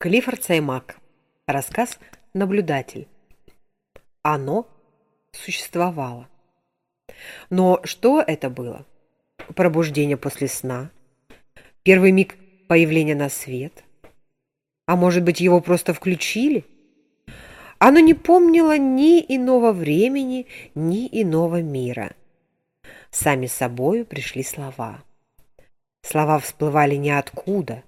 Клиффорд Саймак. Рассказ «Наблюдатель». Оно существовало. Но что это было? Пробуждение после сна? Первый миг появления на свет? А может быть, его просто включили? Оно не помнило ни иного времени, ни иного мира. Сами собою пришли слова. Слова всплывали ниоткуда –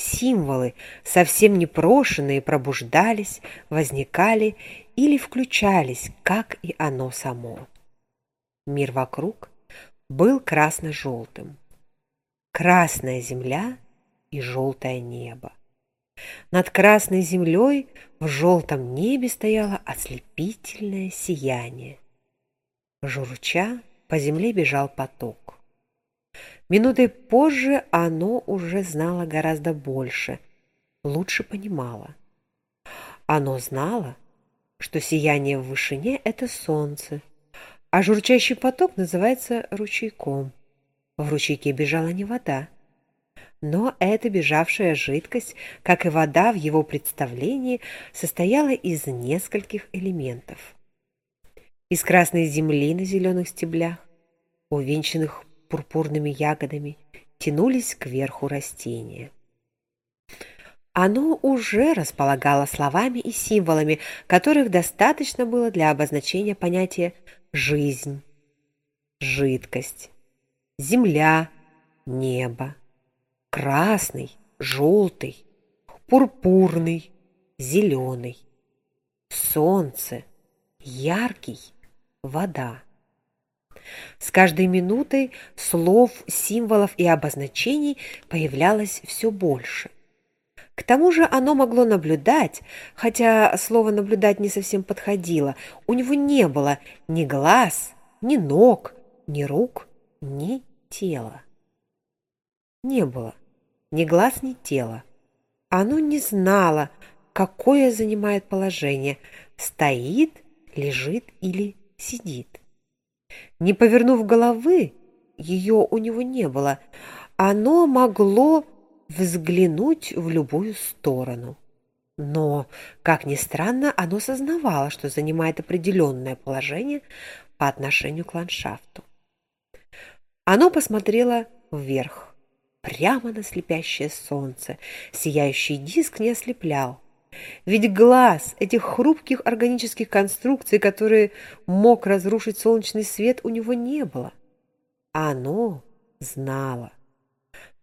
Символы, совсем непрошенные, пробуждались, возникали или включались, как и оно само. Мир вокруг был красно-желтым. Красная земля и желтое небо. Над красной землей в желтом небе стояло ослепительное сияние. Журча по земле бежал поток. Минутой позже оно уже знало гораздо больше, лучше понимало. Оно знало, что сияние в вышине – это солнце, а журчащий поток называется ручейком. В ручейке бежала не вода, но эта бежавшая жидкость, как и вода в его представлении, состояла из нескольких элементов. Из красной земли на зеленых стеблях, увенчанных пурпурными ягодами тянулись кверху растения. Оно уже располагало словами и символами, которых достаточно было для обозначения понятия «жизнь», «жидкость», «земля», «небо», «красный», «желтый», «пурпурный», «зеленый», «солнце», «яркий», «вода». С каждой минутой слов, символов и обозначений появлялось все больше. К тому же оно могло наблюдать, хотя слово «наблюдать» не совсем подходило. У него не было ни глаз, ни ног, ни рук, ни тела. Не было ни глаз, ни тела. Оно не знало, какое занимает положение – стоит, лежит или сидит. Не повернув головы, ее у него не было, оно могло взглянуть в любую сторону. Но, как ни странно, оно сознавало, что занимает определенное положение по отношению к ландшафту. Оно посмотрело вверх, прямо на слепящее солнце. Сияющий диск не ослеплял. Ведь глаз этих хрупких органических конструкций, которые мог разрушить солнечный свет, у него не было. А оно знало.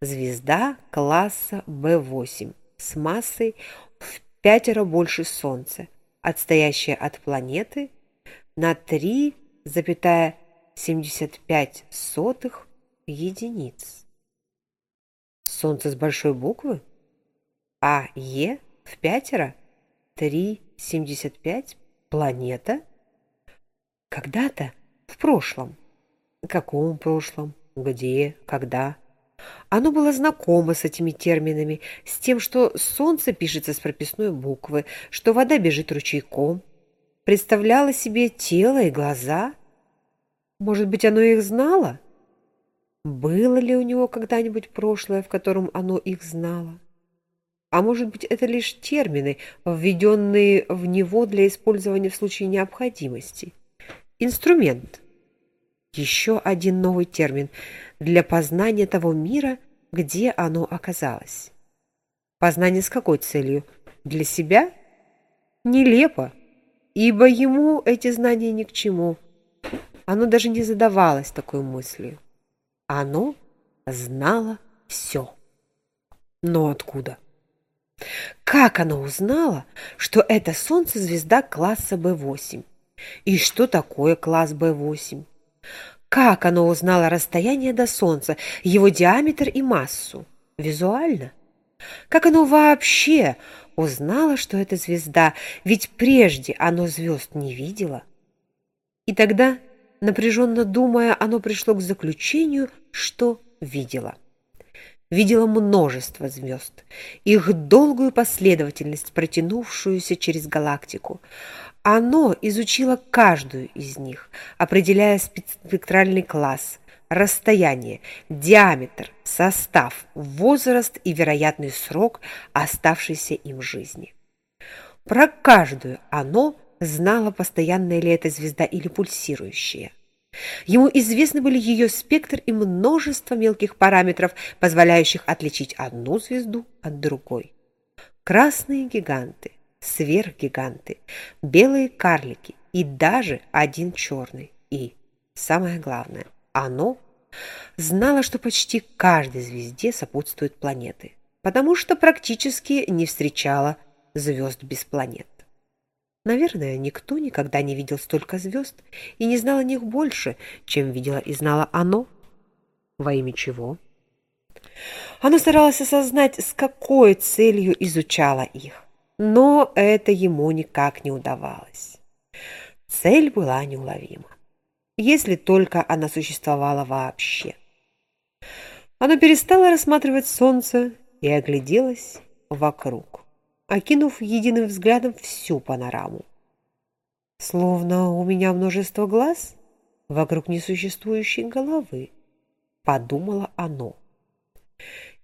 Звезда класса B8 с массой в пятеро больше Солнца, отстоящая от планеты на 3,75 единиц. Солнце с большой буквы? А Е в пятеро? Три семьдесят пять? Планета? Когда-то, в прошлом. Каком прошлом? Где? Когда? Оно было знакомо с этими терминами, с тем, что солнце пишется с прописной буквы, что вода бежит ручейком. Представляло себе тело и глаза. Может быть, оно их знало? Было ли у него когда-нибудь прошлое, в котором оно их знало? А может быть, это лишь термины, введенные в него для использования в случае необходимости. Инструмент. Еще один новый термин для познания того мира, где оно оказалось. Познание с какой целью? Для себя? Нелепо, ибо ему эти знания ни к чему. Оно даже не задавалось такой мыслью. Оно знало все. Но откуда? Как она узнала, что это Солнце-звезда класса B8? И что такое класс B8? Как она узнала расстояние до Солнца, его диаметр и массу? Визуально? Как оно вообще узнало, что это звезда, ведь прежде оно звезд не видело? И тогда, напряженно думая, оно пришло к заключению, что видело видела множество звезд, их долгую последовательность, протянувшуюся через галактику. Оно изучило каждую из них, определяя спектральный класс, расстояние, диаметр, состав, возраст и вероятный срок, оставшийся им жизни. Про каждую оно знало, постоянная ли это звезда или пульсирующая. Ему известны были ее спектр и множество мелких параметров, позволяющих отличить одну звезду от другой. Красные гиганты, сверхгиганты, белые карлики и даже один черный. И, самое главное, оно знало, что почти каждой звезде сопутствуют планеты, потому что практически не встречало звезд без планет. Наверное, никто никогда не видел столько звезд и не знал о них больше, чем видела и знала оно. Во имя чего? Оно старалось осознать, с какой целью изучало их, но это ему никак не удавалось. Цель была неуловима, если только она существовала вообще. Оно перестало рассматривать солнце и огляделось вокруг, окинув единым взглядом всю панораму. Словно у меня множество глаз вокруг несуществующей головы, подумало оно.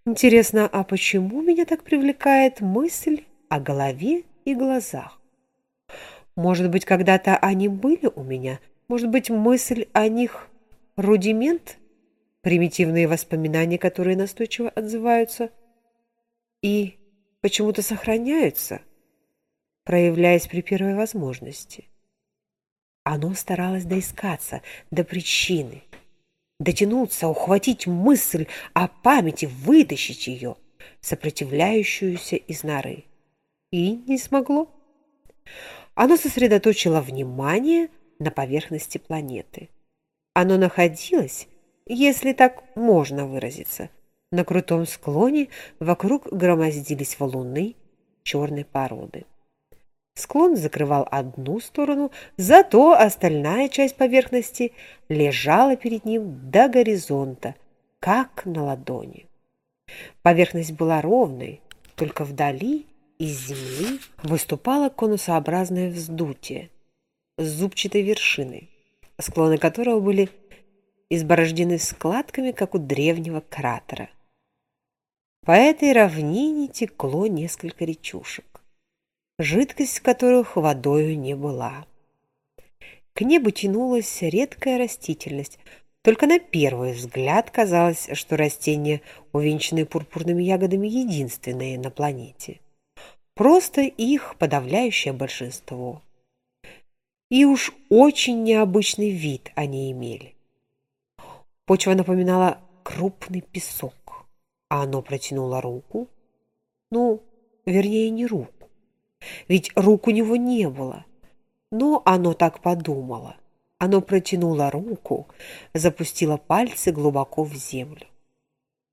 Интересно, а почему меня так привлекает мысль о голове и глазах? Может быть, когда-то они были у меня? Может быть, мысль о них – рудимент? Примитивные воспоминания, которые настойчиво отзываются и почему-то сохраняются, проявляясь при первой возможности. Оно старалось доискаться до причины, дотянуться, ухватить мысль о памяти, вытащить ее, сопротивляющуюся из норы. И не смогло. Оно сосредоточило внимание на поверхности планеты. Оно находилось, если так можно выразиться, на крутом склоне вокруг громоздились валуны черной породы. Склон закрывал одну сторону, зато остальная часть поверхности лежала перед ним до горизонта, как на ладони. Поверхность была ровной, только вдали из земли выступало конусообразное вздутие с зубчатой вершиной, склоны которого были изборождены складками, как у древнего кратера. По этой равнине текло несколько речушек жидкость которых водою не была. К небу тянулась редкая растительность, только на первый взгляд казалось, что растения, увенчанные пурпурными ягодами, единственные на планете. Просто их подавляющее большинство. И уж очень необычный вид они имели. Почва напоминала крупный песок, а оно протянуло руку. Ну, вернее, не руку ведь рук у него не было. Но оно так подумало. Оно протянуло руку, запустило пальцы глубоко в землю.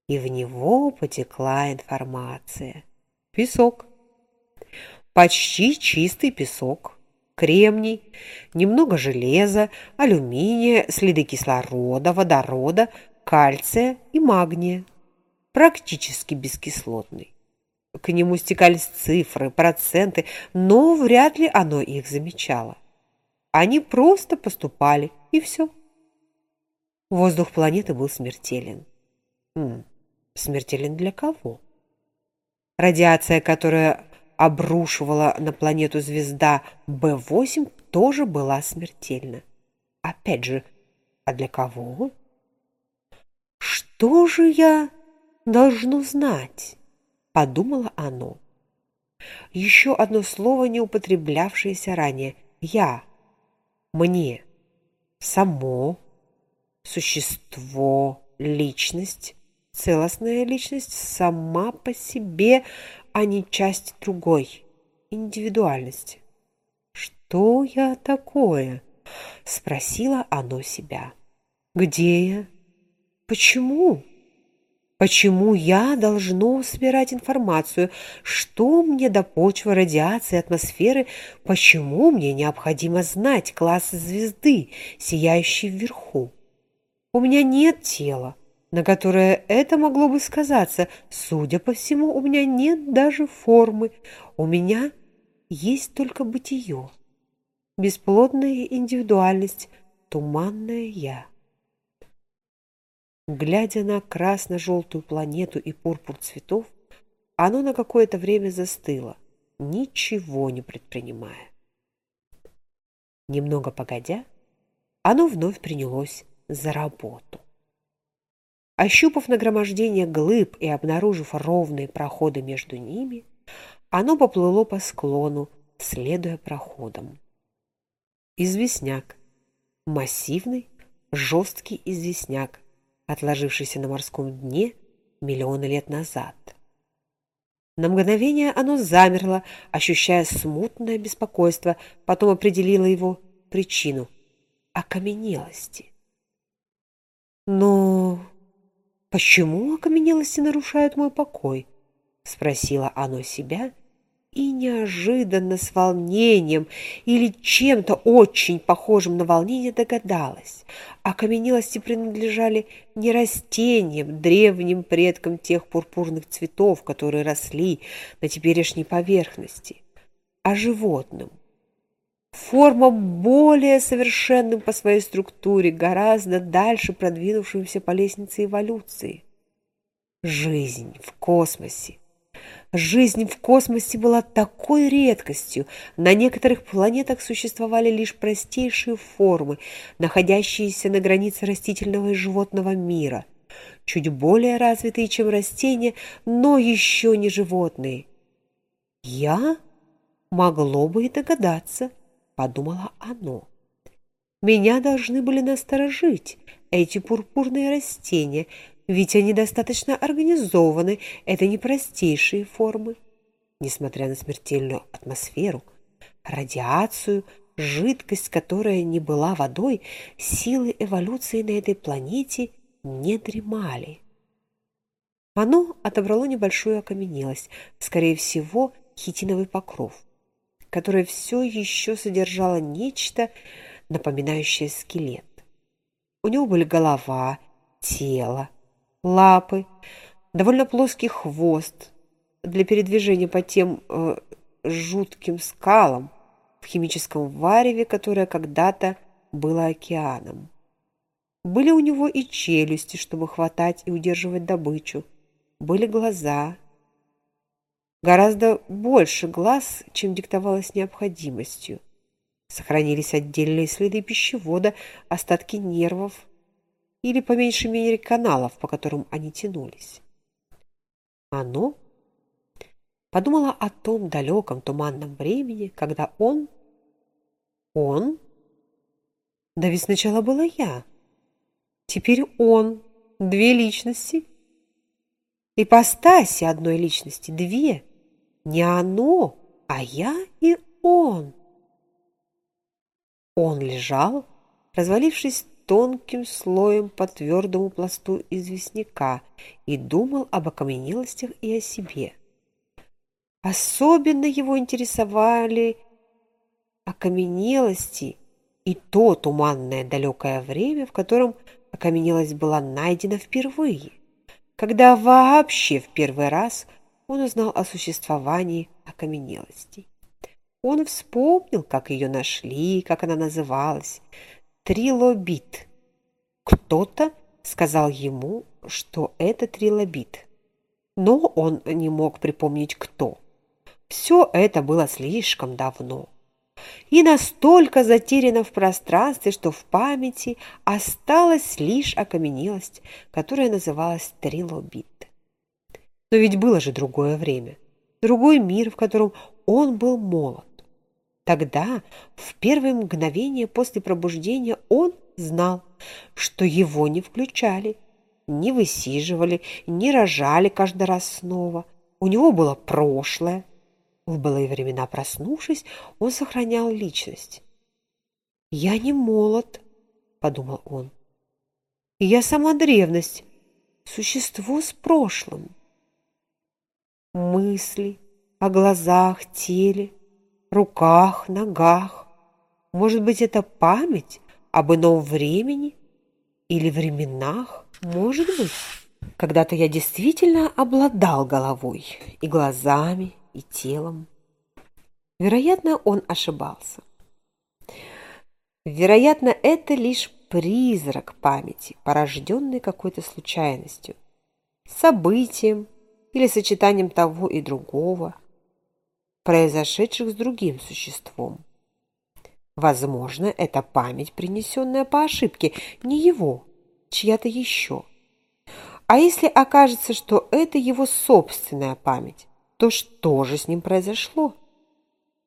И в него потекла информация. Песок. Почти чистый песок. Кремний, немного железа, алюминия, следы кислорода, водорода, кальция и магния. Практически бескислотный. К нему стекались цифры, проценты, но вряд ли оно их замечало. Они просто поступали, и все. Воздух планеты был смертелен. М -м, смертелен для кого? Радиация, которая обрушивала на планету звезда Б-8, тоже была смертельна. Опять же, а для кого? Что же я должно знать? подумало оно. Еще одно слово, не употреблявшееся ранее. Я. Мне. Само. Существо. Личность. Целостная личность сама по себе, а не часть другой. Индивидуальность. «Что я такое?» — спросило оно себя. «Где я? Почему?» Почему я должно собирать информацию? Что мне до почвы, радиации, атмосферы? Почему мне необходимо знать класс звезды, сияющей вверху? У меня нет тела, на которое это могло бы сказаться. Судя по всему, у меня нет даже формы. У меня есть только бытие. Бесплодная индивидуальность, туманное «я». Глядя на красно-желтую планету и пурпур цветов, оно на какое-то время застыло, ничего не предпринимая. Немного погодя, оно вновь принялось за работу. Ощупав нагромождение глыб и обнаружив ровные проходы между ними, оно поплыло по склону, следуя проходам. Известняк. Массивный, жесткий известняк, отложившийся на морском дне миллионы лет назад. На мгновение оно замерло, ощущая смутное беспокойство, потом определило его причину — окаменелости. Но почему окаменелости нарушают мой покой? — спросило оно себя и неожиданно с волнением или чем-то очень похожим на волнение догадалась. Окаменелости принадлежали не растениям, древним предкам тех пурпурных цветов, которые росли на теперешней поверхности, а животным. Форма более совершенным по своей структуре, гораздо дальше продвинувшимся по лестнице эволюции. Жизнь в космосе Жизнь в космосе была такой редкостью. На некоторых планетах существовали лишь простейшие формы, находящиеся на границе растительного и животного мира, чуть более развитые, чем растения, но еще не животные. «Я могло бы и догадаться», — подумало оно. «Меня должны были насторожить эти пурпурные растения, ведь они достаточно организованы, это не простейшие формы. Несмотря на смертельную атмосферу, радиацию, жидкость, которая не была водой, силы эволюции на этой планете не дремали. Оно отобрало небольшую окаменелость, скорее всего, хитиновый покров, который все еще содержало нечто, напоминающее скелет. У него были голова, тело, лапы, довольно плоский хвост для передвижения по тем э, жутким скалам в химическом вареве, которое когда-то было океаном. Были у него и челюсти, чтобы хватать и удерживать добычу. Были глаза. Гораздо больше глаз, чем диктовалось необходимостью. Сохранились отдельные следы пищевода, остатки нервов, или, по меньшей мере, каналов, по которым они тянулись. Оно подумала о том далеком туманном времени, когда он... Он? Да ведь сначала была я. Теперь он. Две личности. Ипостаси одной личности. Две. Не оно, а я и он. Он лежал, развалившись тонким слоем по твердому пласту известняка и думал об окаменелостях и о себе. Особенно его интересовали окаменелости и то туманное далекое время, в котором окаменелость была найдена впервые, когда вообще в первый раз он узнал о существовании окаменелостей. Он вспомнил, как ее нашли, как она называлась, трилобит. Кто-то сказал ему, что это трилобит, но он не мог припомнить, кто. Все это было слишком давно и настолько затеряно в пространстве, что в памяти осталась лишь окаменелость, которая называлась трилобит. Но ведь было же другое время, другой мир, в котором он был молод. Тогда, в первые мгновения после пробуждения, он знал, что его не включали, не высиживали, не рожали каждый раз снова. У него было прошлое. В былые времена, проснувшись, он сохранял личность. «Я не молод», — подумал он. «Я сама древность, существо с прошлым». Мысли о глазах, теле — руках, ногах. Может быть, это память об ином времени или временах? Может быть. Когда-то я действительно обладал головой и глазами, и телом. Вероятно, он ошибался. Вероятно, это лишь призрак памяти, порожденный какой-то случайностью, событием или сочетанием того и другого, произошедших с другим существом. Возможно, это память, принесенная по ошибке, не его, чья-то еще. А если окажется, что это его собственная память, то что же с ним произошло?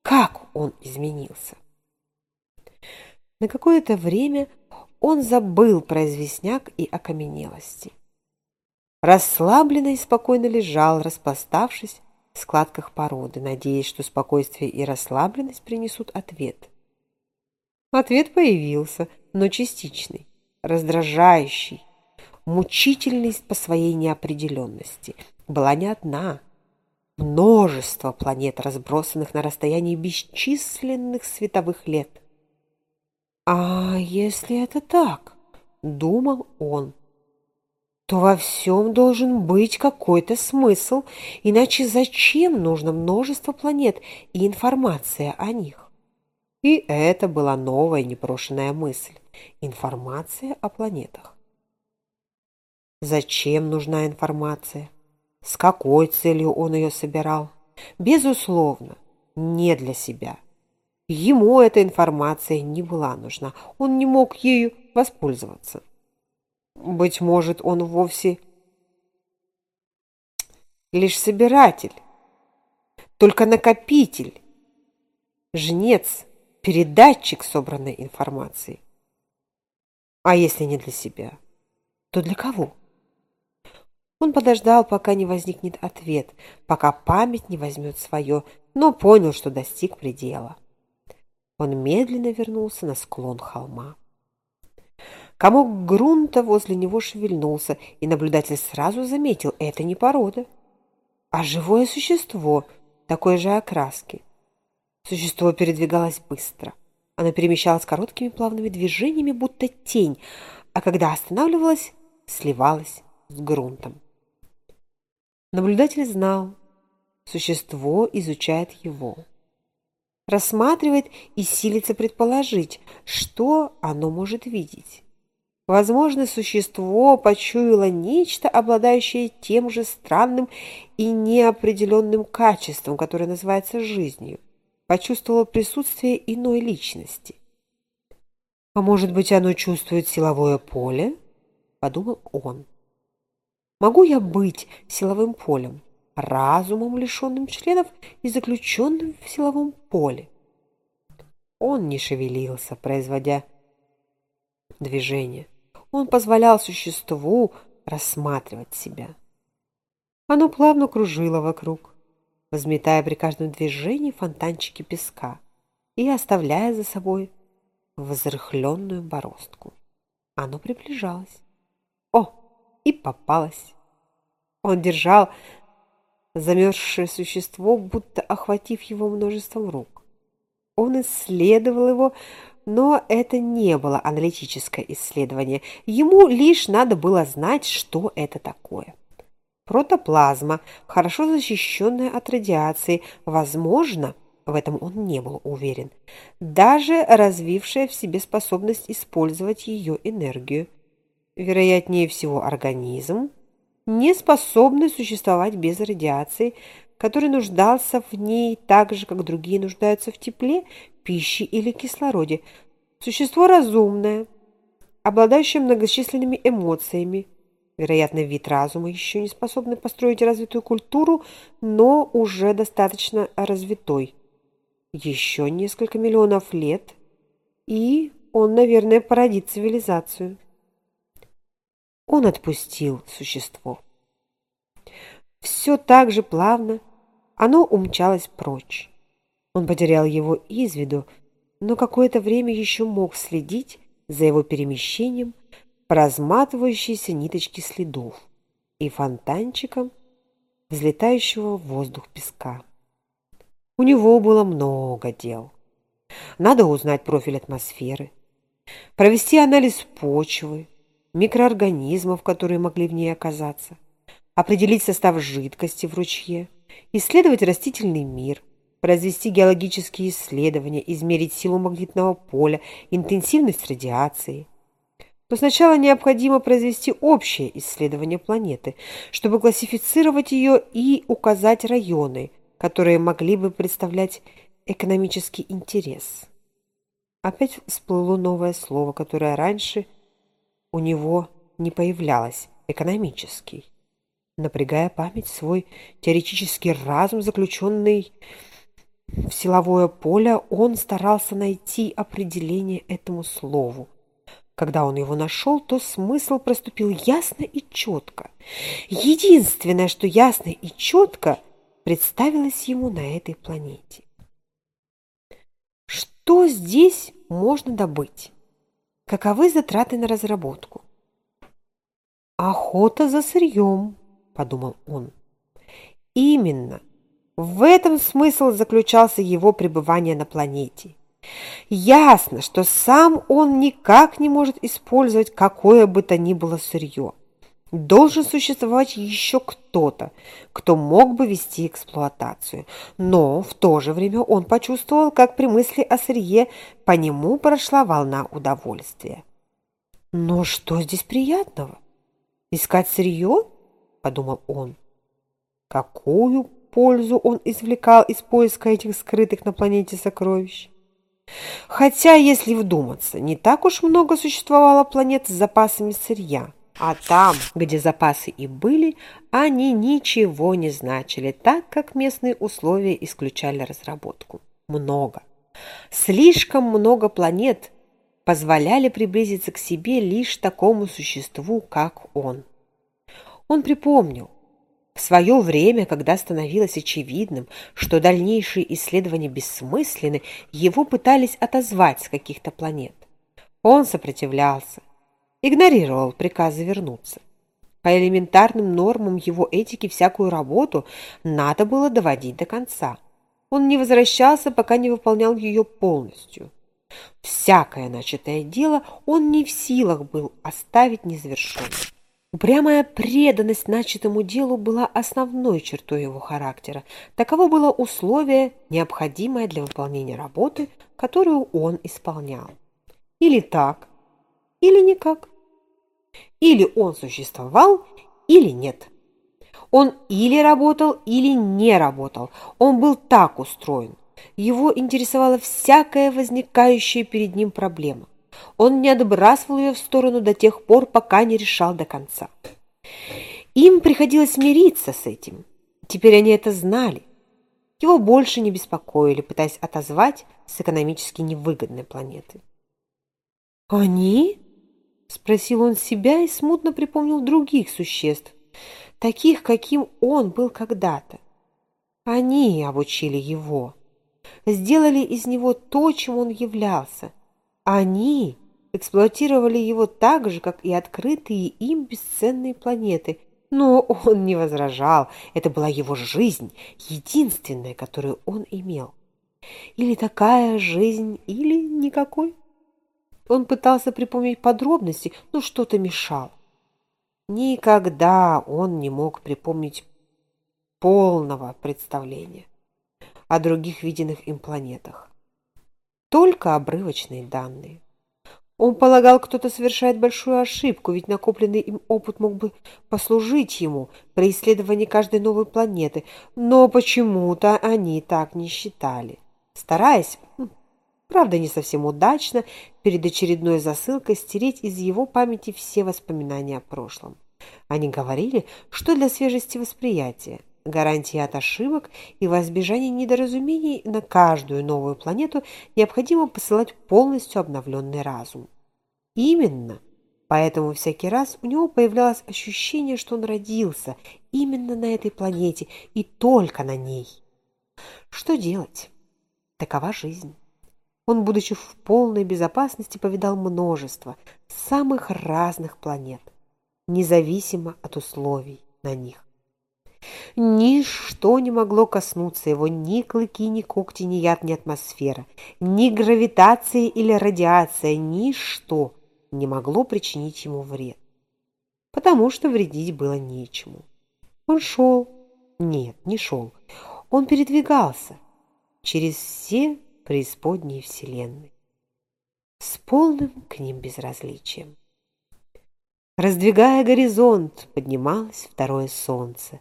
Как он изменился? На какое-то время он забыл про известняк и окаменелости. Расслабленно и спокойно лежал, распластавшись в складках породы, надеясь, что спокойствие и расслабленность принесут ответ. Ответ появился, но частичный, раздражающий, мучительный по своей неопределенности. Была не одна. Множество планет, разбросанных на расстоянии бесчисленных световых лет. «А если это так?» — думал он. «То во всем должен быть какой-то смысл, иначе зачем нужно множество планет и информация о них?» И это была новая непрошенная мысль – информация о планетах. Зачем нужна информация? С какой целью он ее собирал? Безусловно, не для себя. Ему эта информация не была нужна, он не мог ею воспользоваться. Быть может, он вовсе лишь собиратель, только накопитель, жнец – передатчик собранной информации. А если не для себя, то для кого? Он подождал, пока не возникнет ответ, пока память не возьмет свое, но понял, что достиг предела. Он медленно вернулся на склон холма. Комок грунта возле него шевельнулся, и наблюдатель сразу заметил, это не порода, а живое существо такой же окраски. Существо передвигалось быстро. Оно перемещалось короткими плавными движениями, будто тень, а когда останавливалось, сливалось с грунтом. Наблюдатель знал, существо изучает его. Рассматривает и силится предположить, что оно может видеть. Возможно, существо почуяло нечто, обладающее тем же странным и неопределенным качеством, которое называется жизнью почувствовала присутствие иной личности. «А может быть, оно чувствует силовое поле?» – подумал он. «Могу я быть силовым полем, разумом, лишенным членов и заключенным в силовом поле?» Он не шевелился, производя движение. Он позволял существу рассматривать себя. Оно плавно кружило вокруг взметая при каждом движении фонтанчики песка и оставляя за собой возрыхленную бороздку. Оно приближалось. О, и попалось. Он держал замерзшее существо, будто охватив его множеством рук. Он исследовал его, но это не было аналитическое исследование. Ему лишь надо было знать, что это такое. Протоплазма, хорошо защищенная от радиации, возможно, в этом он не был уверен, даже развившая в себе способность использовать ее энергию. Вероятнее всего, организм, не способный существовать без радиации, который нуждался в ней так же, как другие нуждаются в тепле, пище или кислороде. Существо разумное, обладающее многочисленными эмоциями, Вероятно, вид разума еще не способный построить развитую культуру, но уже достаточно развитой. Еще несколько миллионов лет, и он, наверное, породит цивилизацию. Он отпустил существо. Все так же плавно оно умчалось прочь. Он потерял его из виду, но какое-то время еще мог следить за его перемещением разматывающиеся ниточки следов и фонтанчиком взлетающего в воздух песка. У него было много дел. Надо узнать профиль атмосферы, провести анализ почвы, микроорганизмов, которые могли в ней оказаться, определить состав жидкости в ручье, исследовать растительный мир, произвести геологические исследования, измерить силу магнитного поля, интенсивность радиации – Но сначала необходимо произвести общее исследование планеты, чтобы классифицировать ее и указать районы, которые могли бы представлять экономический интерес. Опять всплыло новое слово, которое раньше у него не появлялось – экономический. Напрягая память, свой теоретический разум, заключенный в силовое поле, он старался найти определение этому слову. Когда он его нашел, то смысл проступил ясно и четко. Единственное, что ясно и четко представилось ему на этой планете. Что здесь можно добыть? Каковы затраты на разработку? «Охота за сырьем», — подумал он. Именно. В этом смысл заключался его пребывание на планете. Ясно, что сам он никак не может использовать какое бы то ни было сырье. Должен существовать еще кто-то, кто мог бы вести эксплуатацию. Но в то же время он почувствовал, как при мысли о сырье по нему прошла волна удовольствия. «Но что здесь приятного? Искать сырье?» – подумал он. Какую пользу он извлекал из поиска этих скрытых на планете сокровищ? Хотя, если вдуматься, не так уж много существовало планет с запасами сырья. А там, где запасы и были, они ничего не значили, так как местные условия исключали разработку. Много. Слишком много планет позволяли приблизиться к себе лишь такому существу, как он. Он припомнил, в свое время, когда становилось очевидным, что дальнейшие исследования бессмысленны, его пытались отозвать с каких-то планет. Он сопротивлялся, игнорировал приказы вернуться. По элементарным нормам его этики всякую работу надо было доводить до конца. Он не возвращался, пока не выполнял ее полностью. Всякое начатое дело он не в силах был оставить незавершенным. Упрямая преданность начатому делу была основной чертой его характера. Таково было условие, необходимое для выполнения работы, которую он исполнял. Или так, или никак. Или он существовал, или нет. Он или работал, или не работал. Он был так устроен. Его интересовала всякая возникающая перед ним проблема. Он не отбрасывал ее в сторону до тех пор, пока не решал до конца. Им приходилось мириться с этим. Теперь они это знали. Его больше не беспокоили, пытаясь отозвать с экономически невыгодной планеты. «Они?» – спросил он себя и смутно припомнил других существ, таких, каким он был когда-то. Они обучили его, сделали из него то, чем он являлся – они эксплуатировали его так же, как и открытые им бесценные планеты. Но он не возражал. Это была его жизнь, единственная, которую он имел. Или такая жизнь, или никакой. Он пытался припомнить подробности, но что-то мешал. Никогда он не мог припомнить полного представления о других виденных им планетах только обрывочные данные. Он полагал, кто-то совершает большую ошибку, ведь накопленный им опыт мог бы послужить ему при исследовании каждой новой планеты, но почему-то они так не считали. Стараясь, правда не совсем удачно, перед очередной засылкой стереть из его памяти все воспоминания о прошлом. Они говорили, что для свежести восприятия – гарантии от ошибок и во недоразумений на каждую новую планету необходимо посылать полностью обновленный разум. Именно поэтому всякий раз у него появлялось ощущение, что он родился именно на этой планете и только на ней. Что делать? Такова жизнь. Он, будучи в полной безопасности, повидал множество самых разных планет, независимо от условий на них. Ничто не могло коснуться его, ни клыки, ни когти, ни яд, ни атмосфера, ни гравитация или радиация, ничто не могло причинить ему вред, потому что вредить было нечему. Он шел, нет, не шел, он передвигался через все преисподние вселенной с полным к ним безразличием. Раздвигая горизонт, поднималось второе солнце.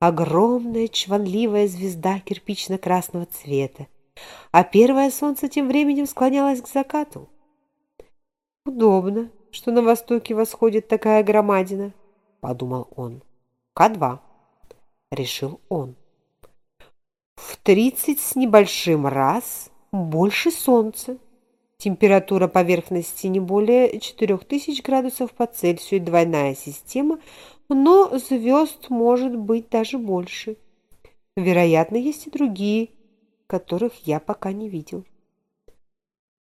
Огромная чванливая звезда кирпично-красного цвета. А первое солнце тем временем склонялось к закату. «Удобно, что на востоке восходит такая громадина», — подумал он. «К2», — решил он. «В тридцать с небольшим раз больше солнца. Температура поверхности не более 4000 градусов по Цельсию, двойная система, но звезд может быть даже больше. Вероятно, есть и другие, которых я пока не видел.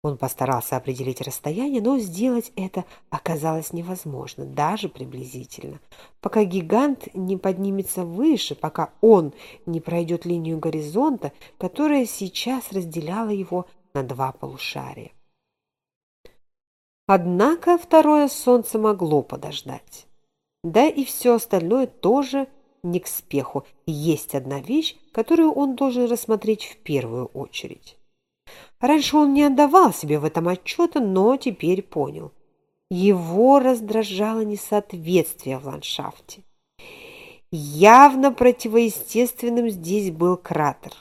Он постарался определить расстояние, но сделать это оказалось невозможно, даже приблизительно. Пока гигант не поднимется выше, пока он не пройдет линию горизонта, которая сейчас разделяла его на два полушария. Однако второе солнце могло подождать. Да и все остальное тоже не к спеху. Есть одна вещь, которую он должен рассмотреть в первую очередь. Раньше он не отдавал себе в этом отчета, но теперь понял. Его раздражало несоответствие в ландшафте. Явно противоестественным здесь был кратер.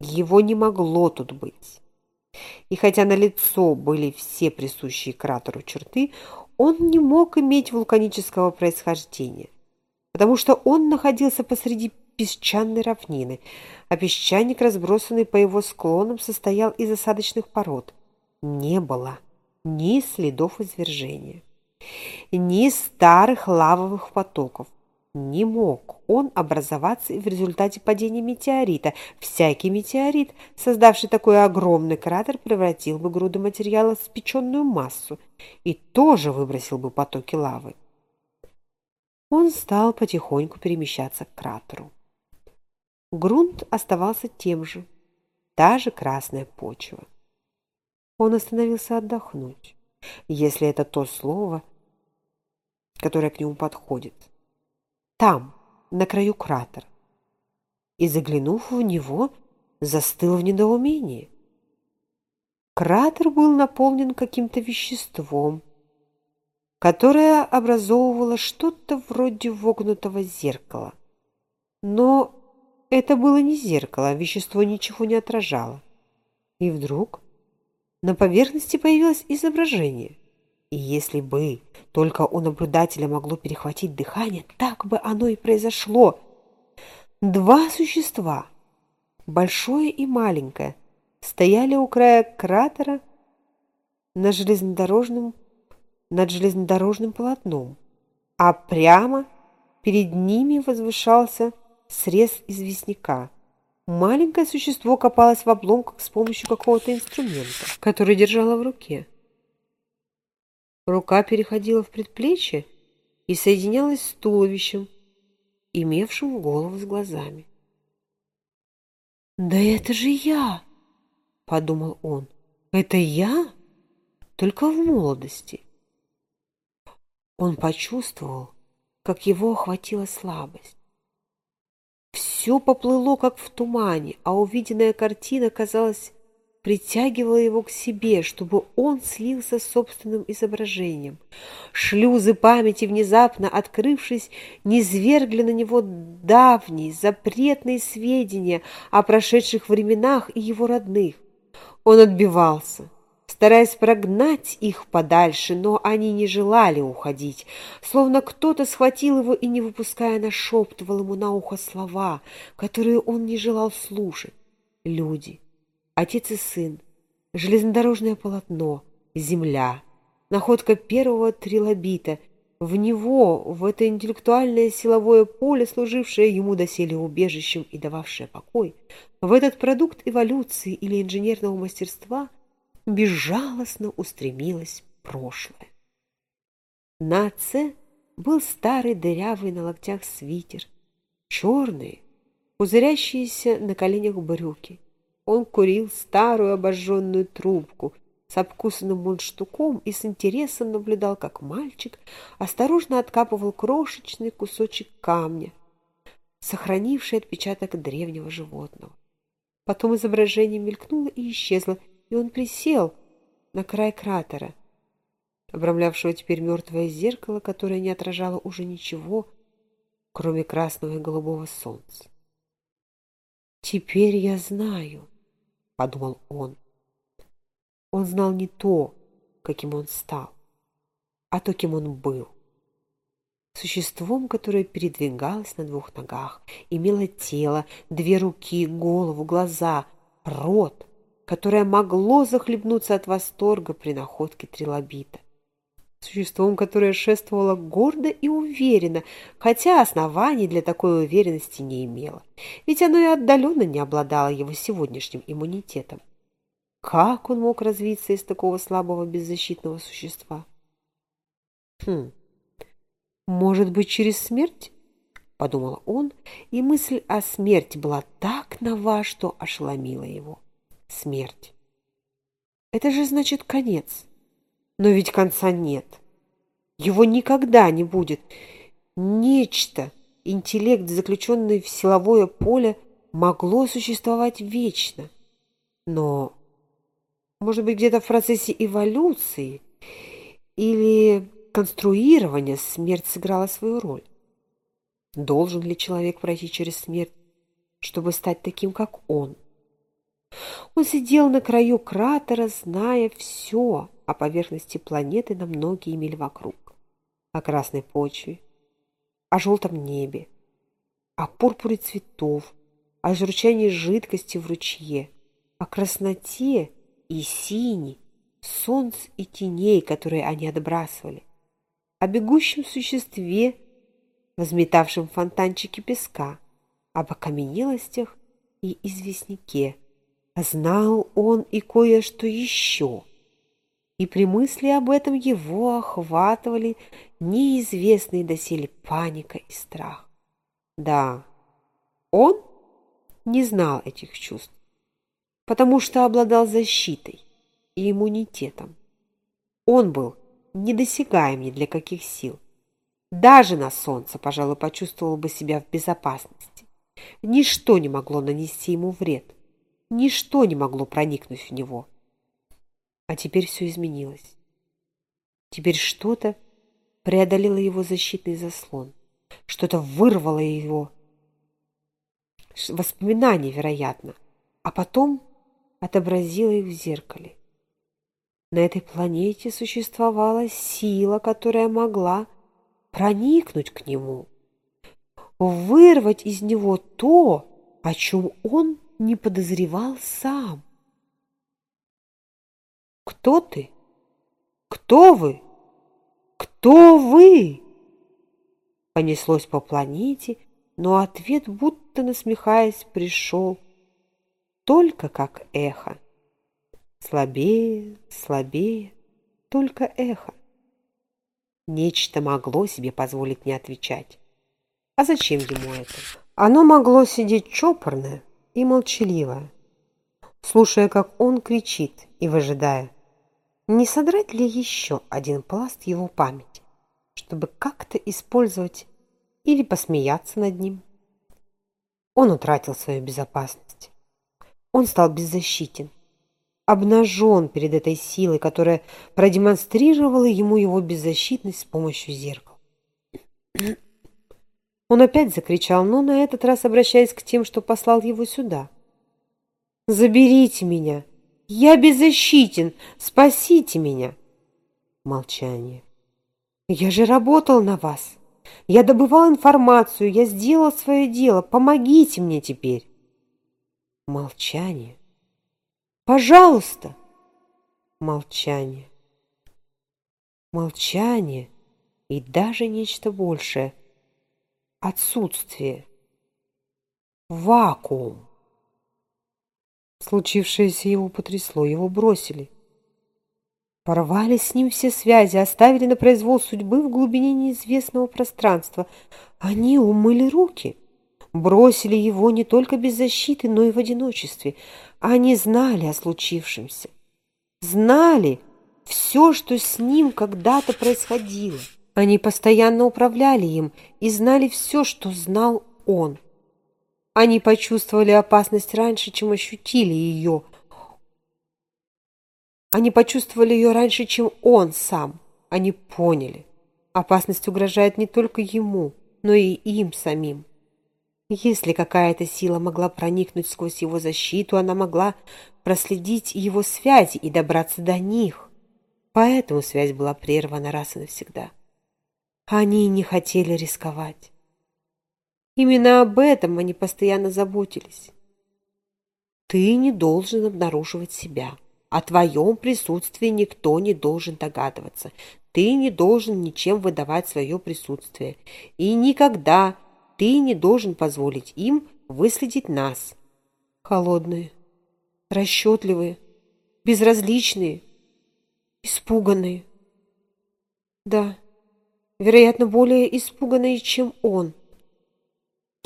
Его не могло тут быть. И хотя на лицо были все присущие кратеру черты, он не мог иметь вулканического происхождения, потому что он находился посреди песчаной равнины, а песчаник, разбросанный по его склонам, состоял из осадочных пород. Не было ни следов извержения, ни старых лавовых потоков. Не мог он образоваться в результате падения метеорита. Всякий метеорит, создавший такой огромный кратер, превратил бы груду материала в спеченную массу и тоже выбросил бы потоки лавы. Он стал потихоньку перемещаться к кратеру. Грунт оставался тем же, та же красная почва. Он остановился отдохнуть, если это то слово, которое к нему подходит. Там, на краю кратера. И, заглянув в него, застыл в недоумении. Кратер был наполнен каким-то веществом, которое образовывало что-то вроде вогнутого зеркала. Но это было не зеркало, а вещество ничего не отражало. И вдруг на поверхности появилось изображение. И если бы только у наблюдателя могло перехватить дыхание, так бы оно и произошло. Два существа, большое и маленькое, стояли у края кратера на железнодорожном, над железнодорожным полотном, а прямо перед ними возвышался срез известняка. Маленькое существо копалось в обломках с помощью какого-то инструмента, который держало в руке. Рука переходила в предплечье и соединялась с туловищем, имевшим голову с глазами. «Да это же я!» — подумал он. «Это я? Только в молодости». Он почувствовал, как его охватила слабость. Все поплыло, как в тумане, а увиденная картина, казалось, притягивала его к себе, чтобы он слился с собственным изображением. Шлюзы памяти, внезапно открывшись, низвергли на него давние, запретные сведения о прошедших временах и его родных. Он отбивался, стараясь прогнать их подальше, но они не желали уходить, словно кто-то схватил его и, не выпуская, нашептывал ему на ухо слова, которые он не желал слушать. Люди, отец и сын, железнодорожное полотно, земля, находка первого трилобита — в него, в это интеллектуальное силовое поле, служившее ему доселе убежищем и дававшее покой, в этот продукт эволюции или инженерного мастерства безжалостно устремилось прошлое. На отце был старый дырявый на локтях свитер, черные, пузырящиеся на коленях брюки. Он курил старую обожженную трубку с обкусанным мундштуком и с интересом наблюдал, как мальчик осторожно откапывал крошечный кусочек камня, сохранивший отпечаток древнего животного. Потом изображение мелькнуло и исчезло, и он присел на край кратера. обрамлявшего теперь мертвое зеркало, которое не отражало уже ничего, кроме красного и голубого солнца. «Теперь я знаю», — подумал он. Он знал не то, каким он стал, а то, кем он был. Существом, которое передвигалось на двух ногах, имело тело, две руки, голову, глаза, рот, которое могло захлебнуться от восторга при находке трилобита. Существом, которое шествовало гордо и уверенно, хотя оснований для такой уверенности не имело, ведь оно и отдаленно не обладало его сегодняшним иммунитетом. Как он мог развиться из такого слабого беззащитного существа? Хм, может быть, через смерть? Подумал он, и мысль о смерти была так нова, что ошеломила его. Смерть. Это же значит конец. Но ведь конца нет. Его никогда не будет. Нечто, интеллект, заключенный в силовое поле, могло существовать вечно. Но, может быть, где-то в процессе эволюции или конструирования смерть сыграла свою роль. Должен ли человек пройти через смерть, чтобы стать таким, как он? Он сидел на краю кратера, зная все о поверхности планеты на многие мили вокруг, о красной почве, о желтом небе, о пурпуре цветов, о журчании жидкости в ручье, о красноте и сине, солнц и теней, которые они отбрасывали, о бегущем существе, возметавшем фонтанчики песка, об окаменелостях и известняке. Знал он и кое-что еще. И при мысли об этом его охватывали неизвестные доселе паника и страх. Да, он не знал этих чувств, потому что обладал защитой и иммунитетом. Он был недосягаем ни для каких сил. Даже на солнце, пожалуй, почувствовал бы себя в безопасности. Ничто не могло нанести ему вред. Ничто не могло проникнуть в него. А теперь все изменилось. Теперь что-то преодолело его защитный заслон. Что-то вырвало его воспоминания, вероятно, а потом отобразило их в зеркале. На этой планете существовала сила, которая могла проникнуть к нему, вырвать из него то, о чем он не подозревал сам. «Кто ты? Кто вы? Кто вы?» Понеслось по планете, но ответ, будто насмехаясь, пришел только как эхо. Слабее, слабее, только эхо. Нечто могло себе позволить не отвечать. А зачем ему это? Оно могло сидеть чопорное и молчаливое, слушая, как он кричит и выжидая, не содрать ли еще один пласт его памяти, чтобы как-то использовать или посмеяться над ним. Он утратил свою безопасность. Он стал беззащитен обнажен перед этой силой, которая продемонстрировала ему его беззащитность с помощью зеркала. Он опять закричал, но на этот раз обращаясь к тем, что послал его сюда. «Заберите меня! Я беззащитен! Спасите меня!» Молчание. «Я же работал на вас! Я добывал информацию, я сделал свое дело! Помогите мне теперь!» Молчание. Пожалуйста!» Молчание. Молчание и даже нечто большее. Отсутствие. Вакуум. Случившееся его потрясло, его бросили. Порвали с ним все связи, оставили на произвол судьбы в глубине неизвестного пространства. Они умыли руки, бросили его не только без защиты, но и в одиночестве — они знали о случившемся, знали все, что с ним когда-то происходило. Они постоянно управляли им и знали все, что знал он. Они почувствовали опасность раньше, чем ощутили ее. Они почувствовали ее раньше, чем он сам. они поняли. Опасность угрожает не только ему, но и им самим. Если какая-то сила могла проникнуть сквозь его защиту, она могла проследить его связи и добраться до них. Поэтому связь была прервана раз и навсегда. Они не хотели рисковать. Именно об этом они постоянно заботились. Ты не должен обнаруживать себя. О твоем присутствии никто не должен догадываться. Ты не должен ничем выдавать свое присутствие. И никогда ты не должен позволить им выследить нас. Холодные, расчетливые, безразличные, испуганные. Да, вероятно, более испуганные, чем он.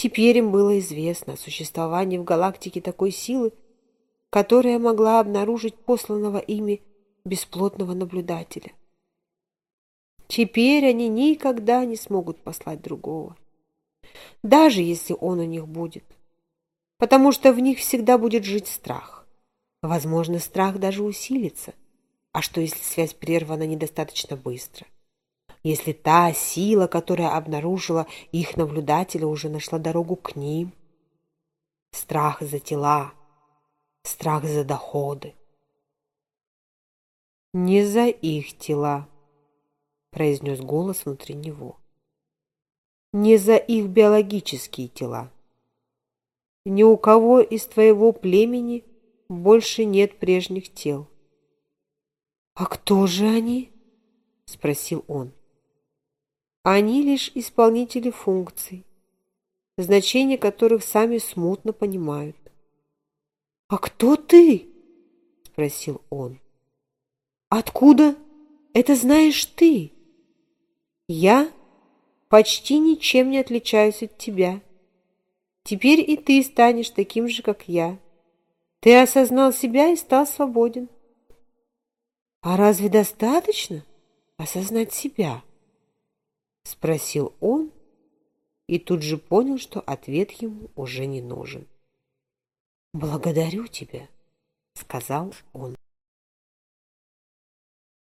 Теперь им было известно о существовании в галактике такой силы, которая могла обнаружить посланного ими бесплотного наблюдателя. Теперь они никогда не смогут послать другого даже если он у них будет. Потому что в них всегда будет жить страх. Возможно, страх даже усилится. А что, если связь прервана недостаточно быстро? Если та сила, которая обнаружила их наблюдателя, уже нашла дорогу к ним? Страх за тела, страх за доходы. «Не за их тела», — произнес голос внутри него не за их биологические тела. Ни у кого из твоего племени больше нет прежних тел. «А кто же они?» — спросил он. «Они лишь исполнители функций, значение которых сами смутно понимают». «А кто ты?» — спросил он. «Откуда это знаешь ты?» «Я почти ничем не отличаюсь от тебя. Теперь и ты станешь таким же, как я. Ты осознал себя и стал свободен. А разве достаточно осознать себя? Спросил он и тут же понял, что ответ ему уже не нужен. «Благодарю тебя», — сказал он.